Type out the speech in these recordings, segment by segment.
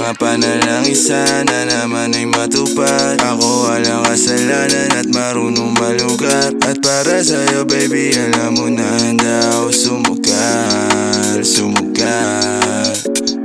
na lang isa na naman ay matupad. Ako walang kasalanan at marunong malugar At para sa'yo baby alam mo na handa ako sumukal Sumukal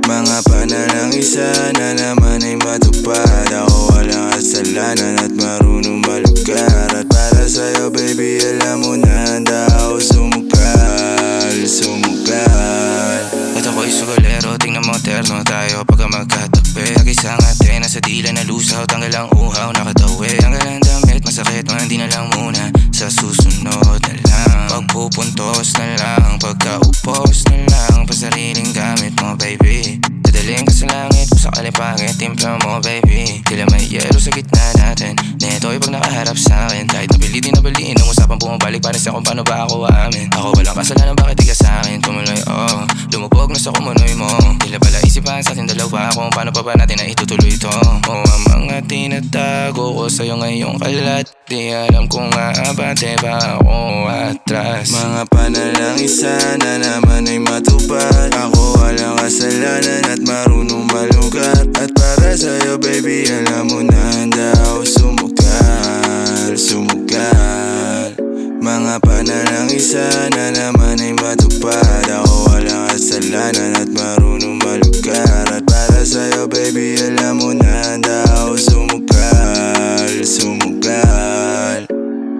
Mga panalang isa na naman ay matupad. Ako walang kasalanan at marunong malugar At para sa'yo baby alam mo na handa ako sumukal Sumukal At ako'y sugolero, tingnan mo terno tayo pagka magkatabi. Nag-isang ate, nasa dila na lusaw, tanggal ang uhaw, nakatawi Tanggal ang damit, masakit, mga hindi na lang muna. Sa susunod na lang Pagpupuntos na lang, pagkaupos na lang. Pasariling gamit mo baby. Dadaling ka sa langit, sa kalipangit, timpla mo baby. Tila may yelo sa gitna natin. Neto'y pag nakaharap sa akin. Kahit napilitin na baliin, ang usapang bumabalik Para sa kung paano ba ako aamin. Ako walang kasalanan, bakit di ka sa Na sa kumunoy mo Tila pala isipan sa ating dalawa Kung paano pa ba natin na itutuloy ito. Oh, ang mga tinatago ko sa'yo ngayong kalat Di alam kung aabante ba ako atras. Mga panalang isa na naman ay matupad. Ako walang kasalanan at marunong malugat. At para sa'yo baby alam mo na handa ako sumukal Sumukal. Mga panalang isa sa'yo baby alam mo na handa ako sumukal Sumukal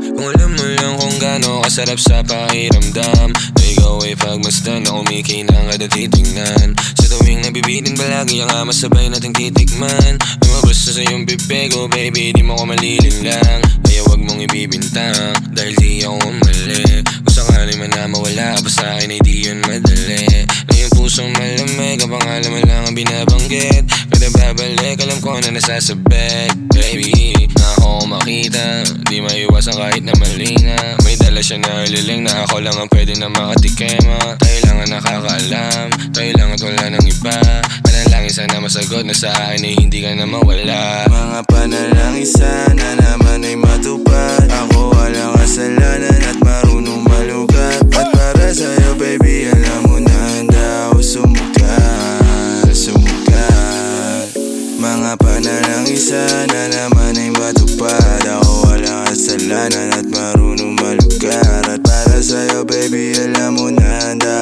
Kung alam mo lang kung gaano kasarap sa pakiramdam Na ikaw ay pagmasdan na kumikinang at titignan. Sa tuwing nabibitin palagi ang ama sabay nating titikman. Lumabas na sa iyong bibig oh baby di mo ko malilin lang. Kaya wag mong ibibintang dahil di ako mali. Kung sakali man na mawala pa sa akin ay di yun pangalan mo lang ang binabanggit. Kada babalik alam ko na nasasabit. Baby, na ako makita. Di maiwasan kahit na mali na May dala siya na ililing na ako lang ang pwede na makatikema Tayo lang ang nakakaalam. Tayo lang at wala ng iba. Panalangin sana masagot na sa akin ay hindi ka na mawala. Mga panalang isa na naman ay matupad panalang isa na naman ay matupad Ako. Walang kasalanan at marunong malugar. At para sa'yo baby alam mo na handa